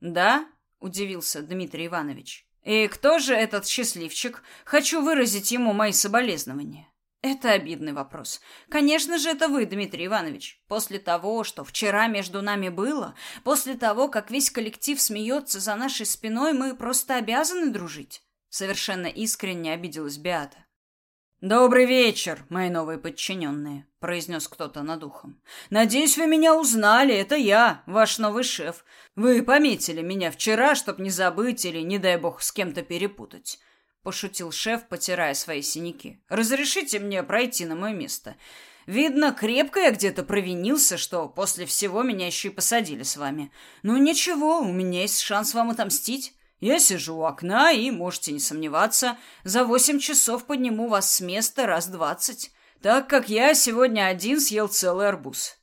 Да? удивился Дмитрий Иванович. И кто же этот счастливчик? Хочу выразить ему мои соболезнования. Это обидный вопрос. Конечно же, это вы, Дмитрий Иванович. После того, что вчера между нами было, после того, как весь коллектив смеется за нашей спиной, мы просто обязаны дружить. Совершенно искренне обиделась Беата. «Добрый вечер, мои новые подчиненные», — произнес кто-то над ухом. «Надеюсь, вы меня узнали. Это я, ваш новый шеф. Вы пометили меня вчера, чтоб не забыть или, не дай бог, с кем-то перепутать пошутил шеф, потирая свои синяки. Разрешите мне пройти на мое место. Видно, крепко я где-то провинился, что после всего меня еще и посадили с вами. Ну ничего, у меня есть шанс вам отомстить. Я сижу у окна и, можете не сомневаться, за восемь часов подниму вас с места раз двадцать, так как я сегодня один съел целый арбуз.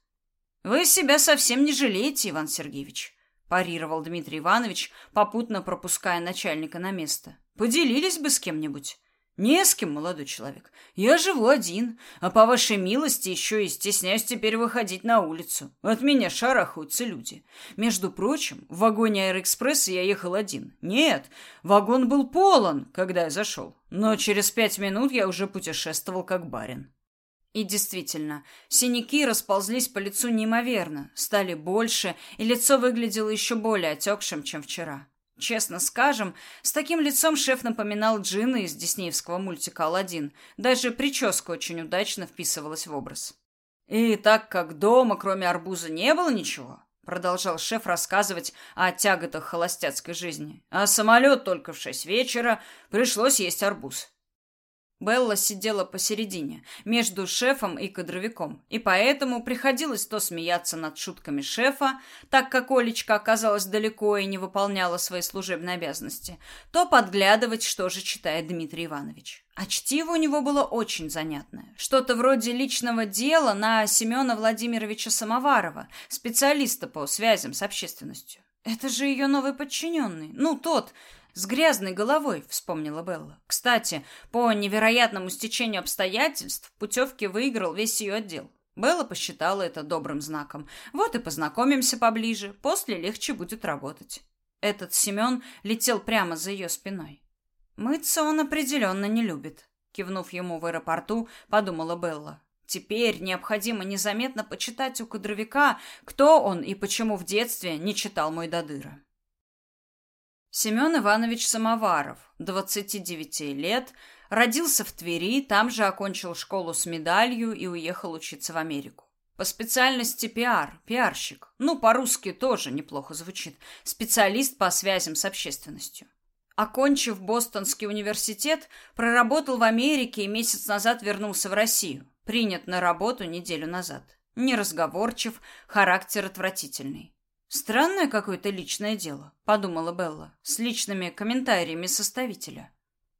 Вы себя совсем не жалеете, Иван Сергеевич парировал Дмитрий Иванович, попутно пропуская начальника на место. Поделились бы с кем-нибудь. Не с кем, молодой человек. Я живу один, а по вашей милости еще и стесняюсь теперь выходить на улицу. От меня шарахаются люди. Между прочим, в вагоне Аэроэкспресса я ехал один. Нет, вагон был полон, когда я зашел. Но через пять минут я уже путешествовал как барин. И действительно, синяки расползлись по лицу неимоверно, стали больше, и лицо выглядело еще более отекшим, чем вчера. Честно скажем, с таким лицом шеф напоминал Джина из диснеевского мультика «Аладдин». Даже прическа очень удачно вписывалась в образ. «И так как дома, кроме арбуза, не было ничего», продолжал шеф рассказывать о тяготах холостяцкой жизни, а самолет только в шесть вечера, пришлось есть арбуз. Белла сидела посередине, между шефом и кадровиком, и поэтому приходилось то смеяться над шутками шефа, так как Олечка оказалась далеко и не выполняла свои служебные обязанности, то подглядывать, что же читает Дмитрий Иванович. А чтиво у него было очень занятное. Что-то вроде личного дела на Семена Владимировича Самоварова, специалиста по связям с общественностью. Это же ее новый подчиненный. Ну, тот, с грязной головой, вспомнила Белла. Кстати, по невероятному стечению обстоятельств путевки выиграл весь ее отдел. Белла посчитала это добрым знаком. Вот и познакомимся поближе, после легче будет работать. Этот Семен летел прямо за ее спиной. Мыться он определенно не любит. Кивнув ему в аэропорту, подумала Белла. Теперь необходимо незаметно почитать у кадровика, кто он и почему в детстве не читал мой Дадыра. Семен Иванович Самоваров, 29 лет, родился в Твери, там же окончил школу с медалью и уехал учиться в Америку. По специальности пиар, пиарщик. Ну, по-русски тоже неплохо звучит. Специалист по связям с общественностью. Окончив Бостонский университет, проработал в Америке и месяц назад вернулся в Россию. Принят на работу неделю назад. Неразговорчив, характер отвратительный. Странное какое-то личное дело, подумала Белла, с личными комментариями составителя.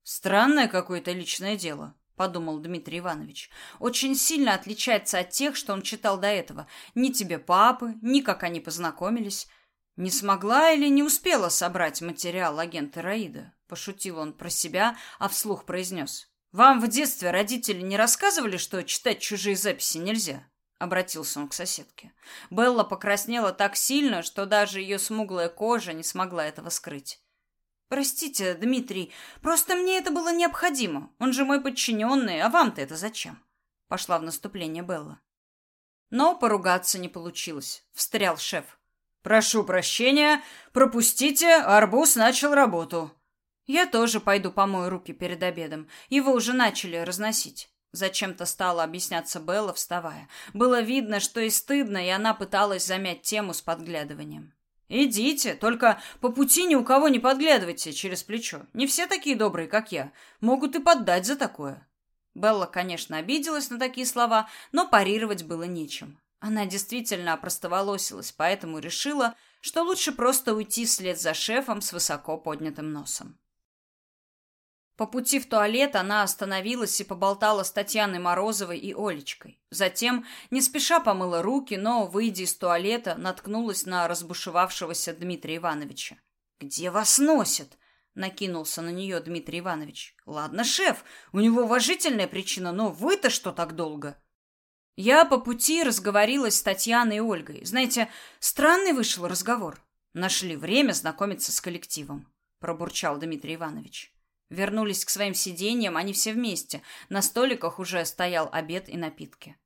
Странное какое-то личное дело, подумал Дмитрий Иванович. Очень сильно отличается от тех, что он читал до этого. Ни тебе папы, ни как они познакомились. Не смогла или не успела собрать материал агента Раида? Пошутил он про себя, а вслух произнес. Вам в детстве родители не рассказывали, что читать чужие записи нельзя? Обратился он к соседке. Белла покраснела так сильно, что даже ее смуглая кожа не смогла этого скрыть. Простите, Дмитрий, просто мне это было необходимо. Он же мой подчиненный, а вам-то это зачем? Пошла в наступление Белла. Но поругаться не получилось. Встрял шеф. Прошу прощения, пропустите, арбуз начал работу. Я тоже пойду помою руки перед обедом. Его уже начали разносить. Зачем-то стала объясняться Белла, вставая. Было видно, что и стыдно, и она пыталась замять тему с подглядыванием. «Идите, только по пути ни у кого не подглядывайте через плечо. Не все такие добрые, как я. Могут и поддать за такое». Белла, конечно, обиделась на такие слова, но парировать было нечем. Она действительно опростоволосилась, поэтому решила, что лучше просто уйти вслед за шефом с высоко поднятым носом. По пути в туалет она остановилась и поболтала с Татьяной Морозовой и Олечкой. Затем, не спеша помыла руки, но, выйдя из туалета, наткнулась на разбушевавшегося Дмитрия Ивановича. «Где вас носят?» — накинулся на нее Дмитрий Иванович. «Ладно, шеф, у него уважительная причина, но вы-то что так долго?» Я по пути разговорилась с Татьяной и Ольгой. Знаете, странный вышел разговор. нашли время знакомиться с коллективом, пробурчал Дмитрий Иванович. Вернулись к своим сиденьям они все вместе. На столиках уже стоял обед и напитки.